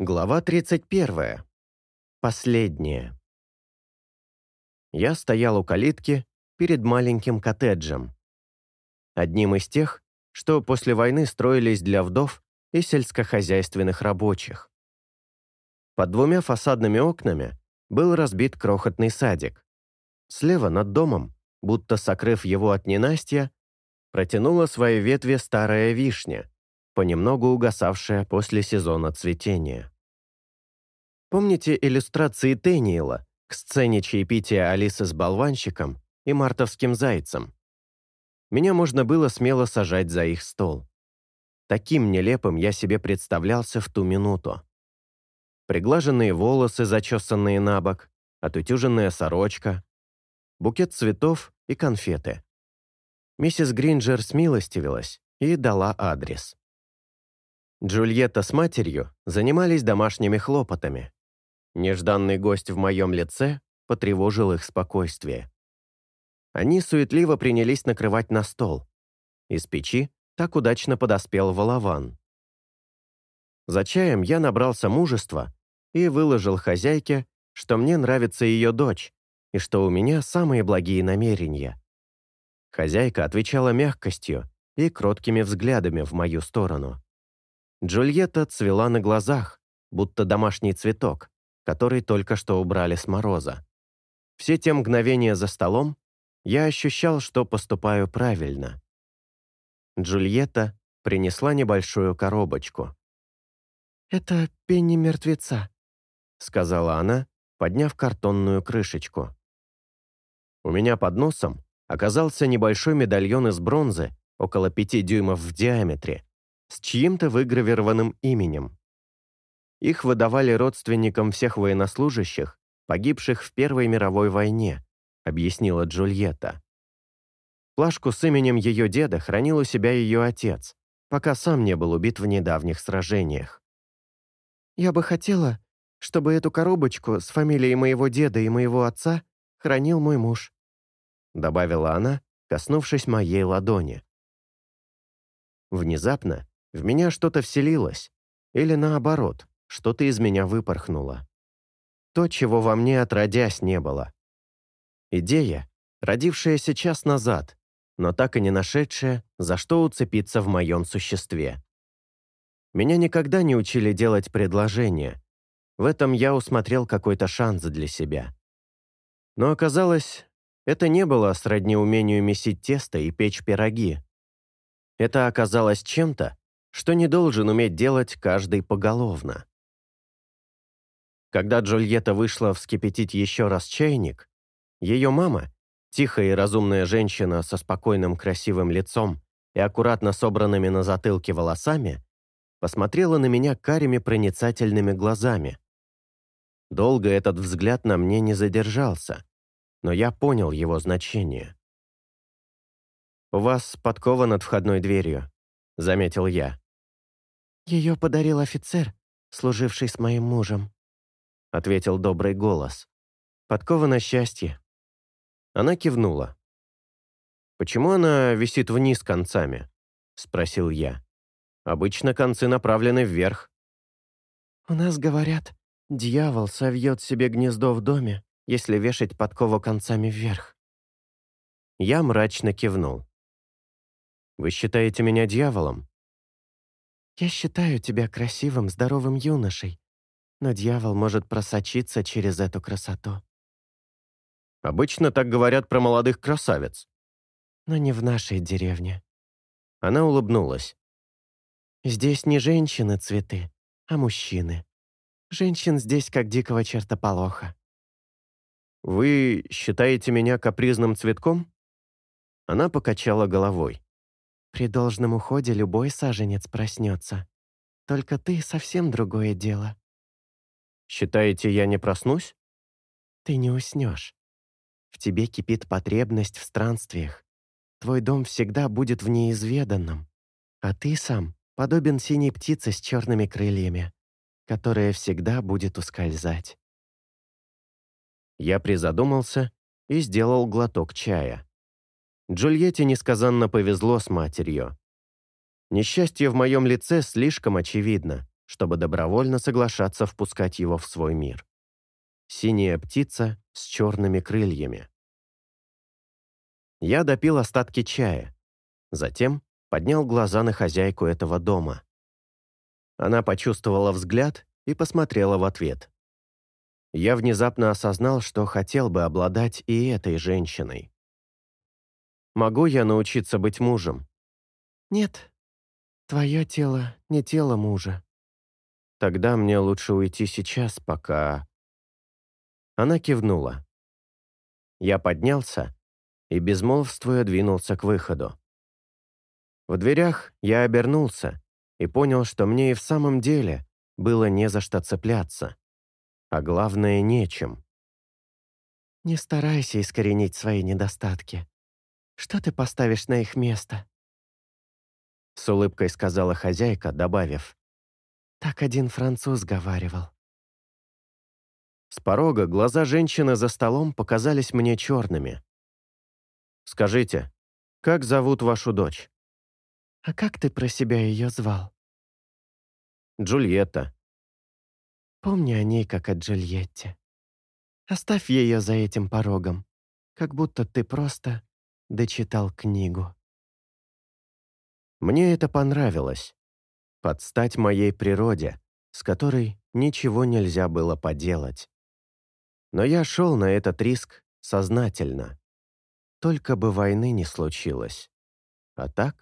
Глава 31. Последняя. Я стоял у калитки перед маленьким коттеджем. Одним из тех, что после войны строились для вдов и сельскохозяйственных рабочих. Под двумя фасадными окнами был разбит крохотный садик. Слева над домом, будто сокрыв его от ненастья, протянула свои ветви старая вишня, понемногу угасавшая после сезона цветения. Помните иллюстрации Тенниела к сцене чаепития Алисы с болванщиком и мартовским зайцем? Меня можно было смело сажать за их стол. Таким нелепым я себе представлялся в ту минуту. Приглаженные волосы, зачесанные на бок, отутюженная сорочка, букет цветов и конфеты. Миссис Гринджер смилостивилась и дала адрес. Джульетта с матерью занимались домашними хлопотами. Нежданный гость в моем лице потревожил их спокойствие. Они суетливо принялись накрывать на стол. Из печи так удачно подоспел волован. За чаем я набрался мужества и выложил хозяйке, что мне нравится ее дочь и что у меня самые благие намерения. Хозяйка отвечала мягкостью и кроткими взглядами в мою сторону. Джульетта цвела на глазах, будто домашний цветок, который только что убрали с мороза. Все те мгновения за столом я ощущал, что поступаю правильно. Джульетта принесла небольшую коробочку. «Это пенни мертвеца», — сказала она, подняв картонную крышечку. У меня под носом оказался небольшой медальон из бронзы, около пяти дюймов в диаметре, с чьим-то выгравированным именем. Их выдавали родственникам всех военнослужащих, погибших в Первой мировой войне, объяснила Джульетта. Плашку с именем ее деда хранил у себя ее отец, пока сам не был убит в недавних сражениях. «Я бы хотела, чтобы эту коробочку с фамилией моего деда и моего отца хранил мой муж», добавила она, коснувшись моей ладони. Внезапно в меня что-то вселилось, или наоборот, что-то из меня выпорхнуло. То, чего во мне отродясь не было. Идея, родившаяся час назад, но так и не нашедшая, за что уцепиться в моем существе. Меня никогда не учили делать предложения. В этом я усмотрел какой-то шанс для себя. Но оказалось, это не было сродни умению месить тесто и печь пироги. Это оказалось чем-то, что не должен уметь делать каждый поголовно. Когда Джульетта вышла вскипятить еще раз чайник, ее мама, тихая и разумная женщина со спокойным красивым лицом и аккуратно собранными на затылке волосами, посмотрела на меня карими проницательными глазами. Долго этот взгляд на мне не задержался, но я понял его значение. «У вас подкова над входной дверью», — заметил я. «Ее подарил офицер, служивший с моим мужем», ответил добрый голос. «Подкова на счастье». Она кивнула. «Почему она висит вниз концами?» — спросил я. «Обычно концы направлены вверх». «У нас говорят, дьявол совьет себе гнездо в доме, если вешать подкову концами вверх». Я мрачно кивнул. «Вы считаете меня дьяволом?» «Я считаю тебя красивым, здоровым юношей, но дьявол может просочиться через эту красоту. Обычно так говорят про молодых красавиц. Но не в нашей деревне. Она улыбнулась. Здесь не женщины цветы, а мужчины. Женщин здесь как дикого чертополоха. «Вы считаете меня капризным цветком?» Она покачала головой. «При должном уходе любой саженец проснется. Только ты совсем другое дело. Считаете, я не проснусь? Ты не уснешь. В тебе кипит потребность в странствиях. Твой дом всегда будет в неизведанном. А ты сам подобен синей птице с черными крыльями, которая всегда будет ускользать. Я призадумался и сделал глоток чая. Джульетте несказанно повезло с матерью. Несчастье в моем лице слишком очевидно, чтобы добровольно соглашаться впускать его в свой мир. Синяя птица с черными крыльями. Я допил остатки чая, затем поднял глаза на хозяйку этого дома. Она почувствовала взгляд и посмотрела в ответ. Я внезапно осознал, что хотел бы обладать и этой женщиной. Могу я научиться быть мужем? Нет, твое тело не тело мужа. Тогда мне лучше уйти сейчас, пока... Она кивнула. Я поднялся и, безмолвствуя, двинулся к выходу. В дверях я обернулся и понял, что мне и в самом деле было не за что цепляться, а главное, нечем. «Не старайся искоренить свои недостатки. Что ты поставишь на их место?» С улыбкой сказала хозяйка, добавив. «Так один француз говаривал». С порога глаза женщины за столом показались мне черными. «Скажите, как зовут вашу дочь?» «А как ты про себя ее звал?» «Джульетта». «Помни о ней, как о Джульетте. Оставь ее за этим порогом, как будто ты просто дочитал книгу». Мне это понравилось. Подстать моей природе, с которой ничего нельзя было поделать. Но я шел на этот риск сознательно. Только бы войны не случилось. А так